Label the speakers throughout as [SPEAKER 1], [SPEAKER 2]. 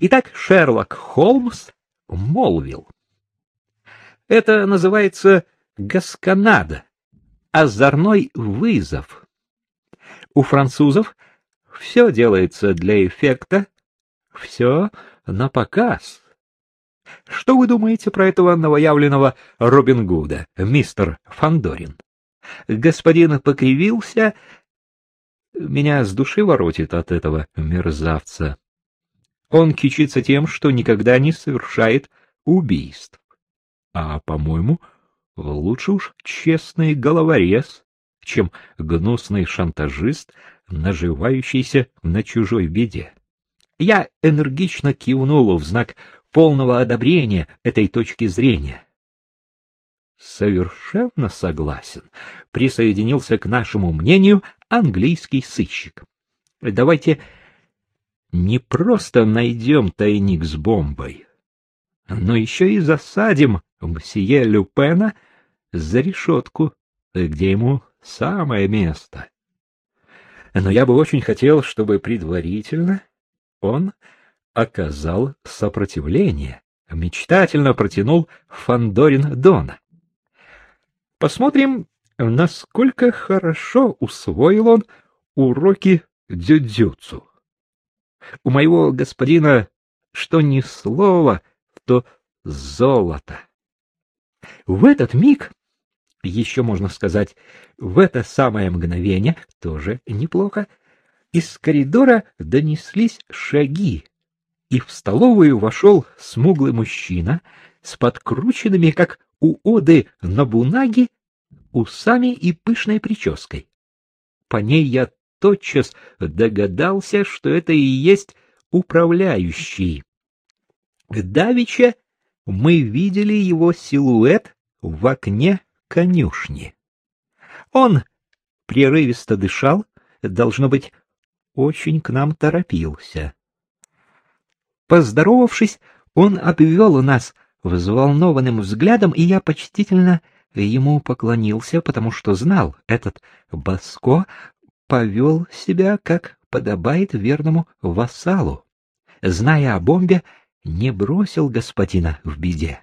[SPEAKER 1] Итак, Шерлок Холмс молвил. Это называется гасканада, озорной вызов. У французов все делается для эффекта, все на показ. Что вы думаете про этого новоявленного Робин Гуда, мистер Фандорин? Господин покривился. Меня с души воротит от этого мерзавца. Он кичится тем, что никогда не совершает убийств. А, по-моему, лучше уж честный головорез, чем гнусный шантажист, наживающийся на чужой беде. Я энергично кивнул в знак полного одобрения этой точки зрения. Совершенно согласен, присоединился к нашему мнению английский сыщик. Давайте не просто найдем тайник с бомбой, но еще и засадим мсье Люпена за решетку, где ему самое место. Но я бы очень хотел, чтобы предварительно он оказал сопротивление, мечтательно протянул Фандорин Дона. Посмотрим, насколько хорошо усвоил он уроки дзюдзюцу. У моего господина что ни слова, то золото. В этот миг, еще можно сказать, в это самое мгновение, тоже неплохо, из коридора донеслись шаги, и в столовую вошел смуглый мужчина с подкрученными, как у Оды Набунаги, усами и пышной прической. По ней я тотчас догадался, что это и есть управляющий. Давича мы видели его силуэт в окне конюшни. Он прерывисто дышал, должно быть, очень к нам торопился. Поздоровавшись, он обвел нас взволнованным взглядом, и я почтительно ему поклонился, потому что знал, этот Баско повел себя, как подобает верному вассалу. Зная о бомбе, не бросил господина в беде.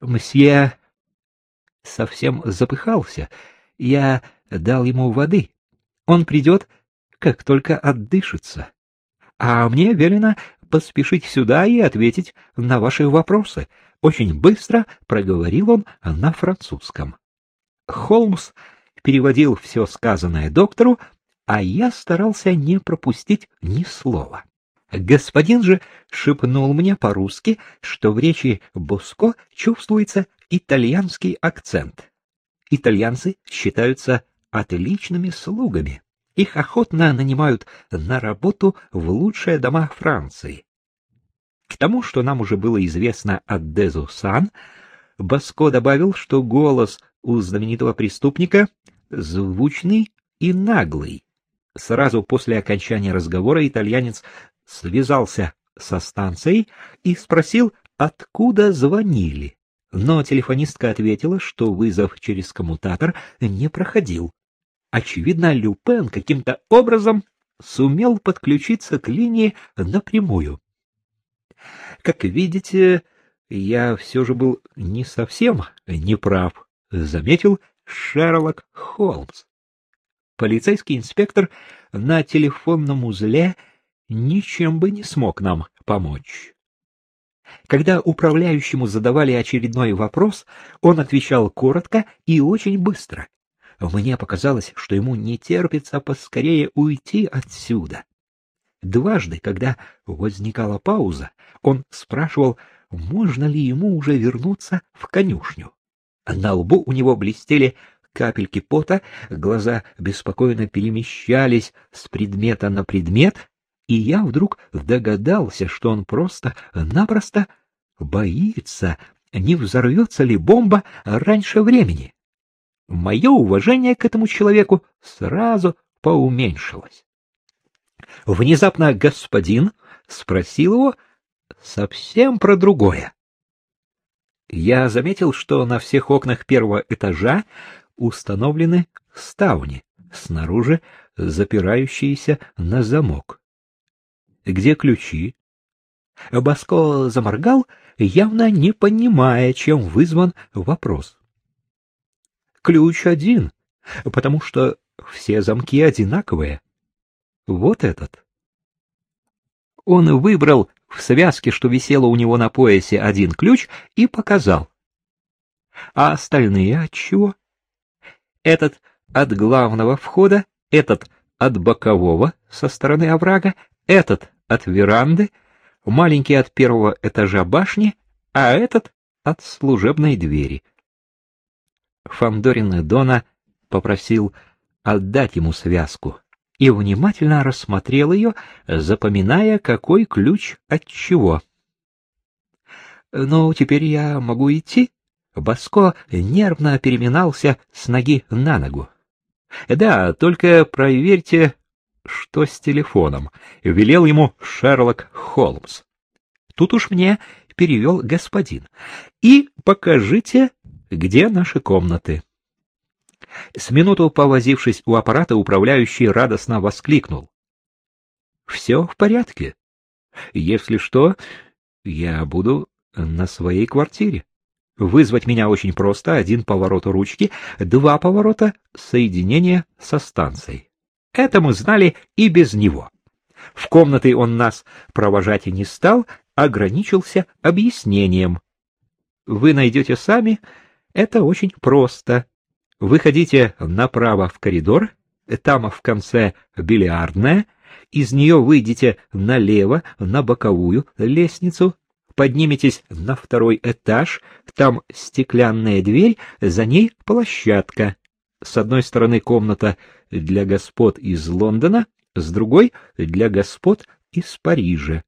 [SPEAKER 1] Мсье совсем запыхался. Я дал ему воды. Он придет, как только отдышится а мне велено поспешить сюда и ответить на ваши вопросы. Очень быстро проговорил он на французском. Холмс переводил все сказанное доктору, а я старался не пропустить ни слова. Господин же шепнул мне по-русски, что в речи Боско чувствуется итальянский акцент. Итальянцы считаются отличными слугами. Их охотно нанимают на работу в лучшие дома Франции. К тому, что нам уже было известно от Дезу Сан, Баско добавил, что голос у знаменитого преступника звучный и наглый. Сразу после окончания разговора итальянец связался со станцией и спросил, откуда звонили. Но телефонистка ответила, что вызов через коммутатор не проходил. Очевидно, Люпен каким-то образом сумел подключиться к линии напрямую. Как видите, я все же был не совсем неправ, заметил Шерлок Холмс. Полицейский инспектор на телефонном узле ничем бы не смог нам помочь. Когда управляющему задавали очередной вопрос, он отвечал коротко и очень быстро. Мне показалось, что ему не терпится поскорее уйти отсюда. Дважды, когда возникала пауза, он спрашивал, можно ли ему уже вернуться в конюшню. На лбу у него блестели капельки пота, глаза беспокойно перемещались с предмета на предмет, и я вдруг догадался, что он просто-напросто боится, не взорвется ли бомба раньше времени мое уважение к этому человеку сразу поуменьшилось. Внезапно господин спросил его совсем про другое. Я заметил, что на всех окнах первого этажа установлены ставни, снаружи запирающиеся на замок. Где ключи? Баско заморгал, явно не понимая, чем вызван вопрос. Ключ один, потому что все замки одинаковые. Вот этот. Он выбрал в связке, что висело у него на поясе, один ключ и показал. А остальные от чего? Этот от главного входа, этот от бокового со стороны оврага, этот от веранды, маленький от первого этажа башни, а этот от служебной двери. Фандорин Дона попросил отдать ему связку и внимательно рассмотрел ее, запоминая, какой ключ от чего. — Ну, теперь я могу идти? Баско нервно переминался с ноги на ногу. — Да, только проверьте, что с телефоном, — велел ему Шерлок Холмс. Тут уж мне перевел господин. — И покажите, где наши комнаты. С минуту повозившись у аппарата, управляющий радостно воскликнул. — Все в порядке. Если что, я буду на своей квартире. Вызвать меня очень просто. Один поворот ручки, два поворота, соединение со станцией. Это мы знали и без него. В комнаты он нас провожать и не стал, ограничился объяснением. Вы найдете сами, это очень просто. Выходите направо в коридор, там в конце бильярдная, из нее выйдете налево на боковую лестницу, подниметесь на второй этаж, там стеклянная дверь, за ней площадка. С одной стороны комната для господ из Лондона, с другой — для господ из Парижа.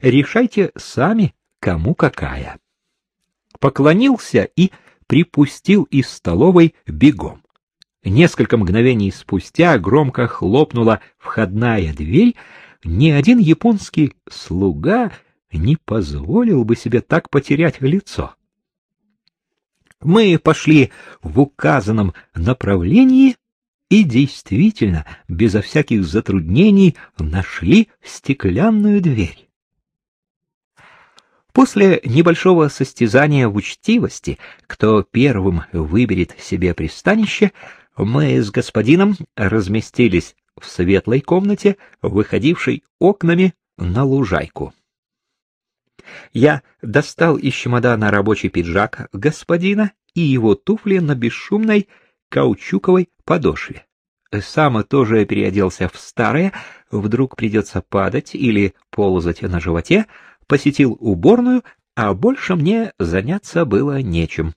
[SPEAKER 1] Решайте сами, кому какая. Поклонился и припустил из столовой бегом. Несколько мгновений спустя громко хлопнула входная дверь. Ни один японский слуга не позволил бы себе так потерять лицо. Мы пошли в указанном направлении и действительно, безо всяких затруднений, нашли стеклянную дверь. После небольшого состязания в учтивости, кто первым выберет себе пристанище, мы с господином разместились в светлой комнате, выходившей окнами на лужайку. Я достал из чемодана рабочий пиджак господина и его туфли на бесшумной каучуковой подошве. Сам тоже переоделся в старое, вдруг придется падать или ползать на животе, посетил уборную, а больше мне заняться было нечем.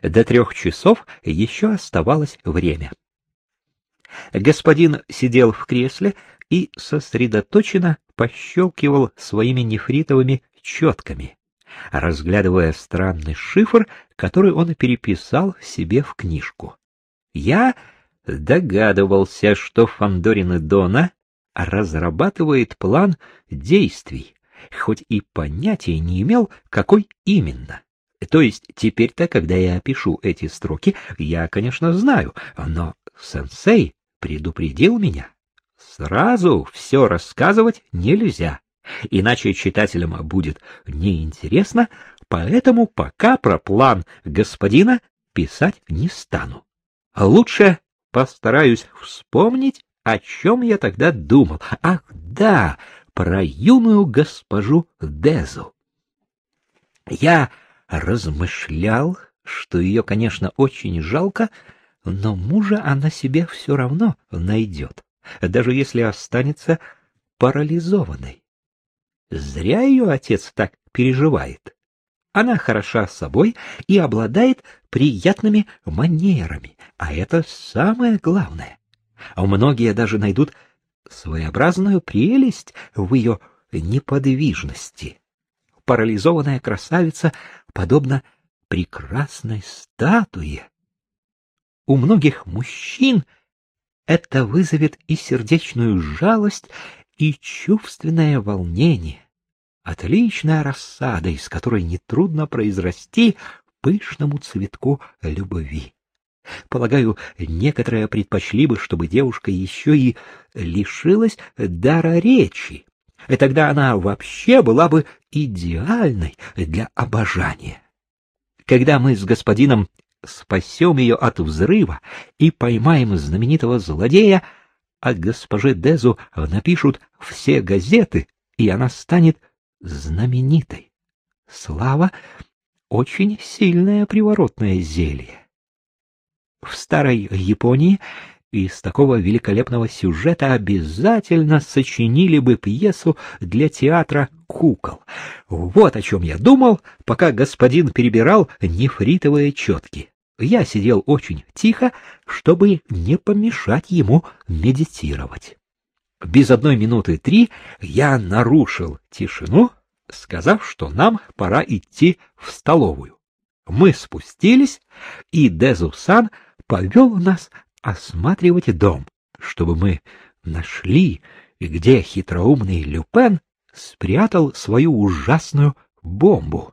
[SPEAKER 1] До трех часов еще оставалось время. Господин сидел в кресле и сосредоточенно пощелкивал своими нефритовыми четками, разглядывая странный шифр, который он переписал себе в книжку. Я догадывался, что Фандорин и Дона разрабатывает план действий, хоть и понятия не имел, какой именно. То есть теперь-то, когда я пишу эти строки, я, конечно, знаю, но сенсей предупредил меня. Сразу все рассказывать нельзя, иначе читателям будет неинтересно, поэтому пока про план господина писать не стану. Лучше постараюсь вспомнить, о чем я тогда думал. Ах, да, про юную госпожу Дезу. Я размышлял, что ее, конечно, очень жалко, но мужа она себе все равно найдет, даже если останется парализованной. Зря ее отец так переживает. Она хороша собой и обладает приятными манерами, а это самое главное. Многие даже найдут своеобразную прелесть в ее неподвижности. Парализованная красавица подобна прекрасной статуе. У многих мужчин это вызовет и сердечную жалость, и чувственное волнение. Отличная рассада, из которой нетрудно произрасти пышному цветку любви. Полагаю, некоторые предпочли бы, чтобы девушка еще и лишилась дара речи, И тогда она вообще была бы идеальной для обожания. Когда мы с господином спасем ее от взрыва и поймаем знаменитого злодея, а госпоже Дезу напишут все газеты, и она станет знаменитой. Слава — очень сильное приворотное зелье. В старой Японии из такого великолепного сюжета обязательно сочинили бы пьесу для театра кукол. Вот о чем я думал, пока господин перебирал нефритовые четки. Я сидел очень тихо, чтобы не помешать ему медитировать. Без одной минуты три я нарушил тишину, сказав, что нам пора идти в столовую. Мы спустились, и Дезусан повел нас осматривать дом, чтобы мы нашли, где хитроумный Люпен спрятал свою ужасную бомбу.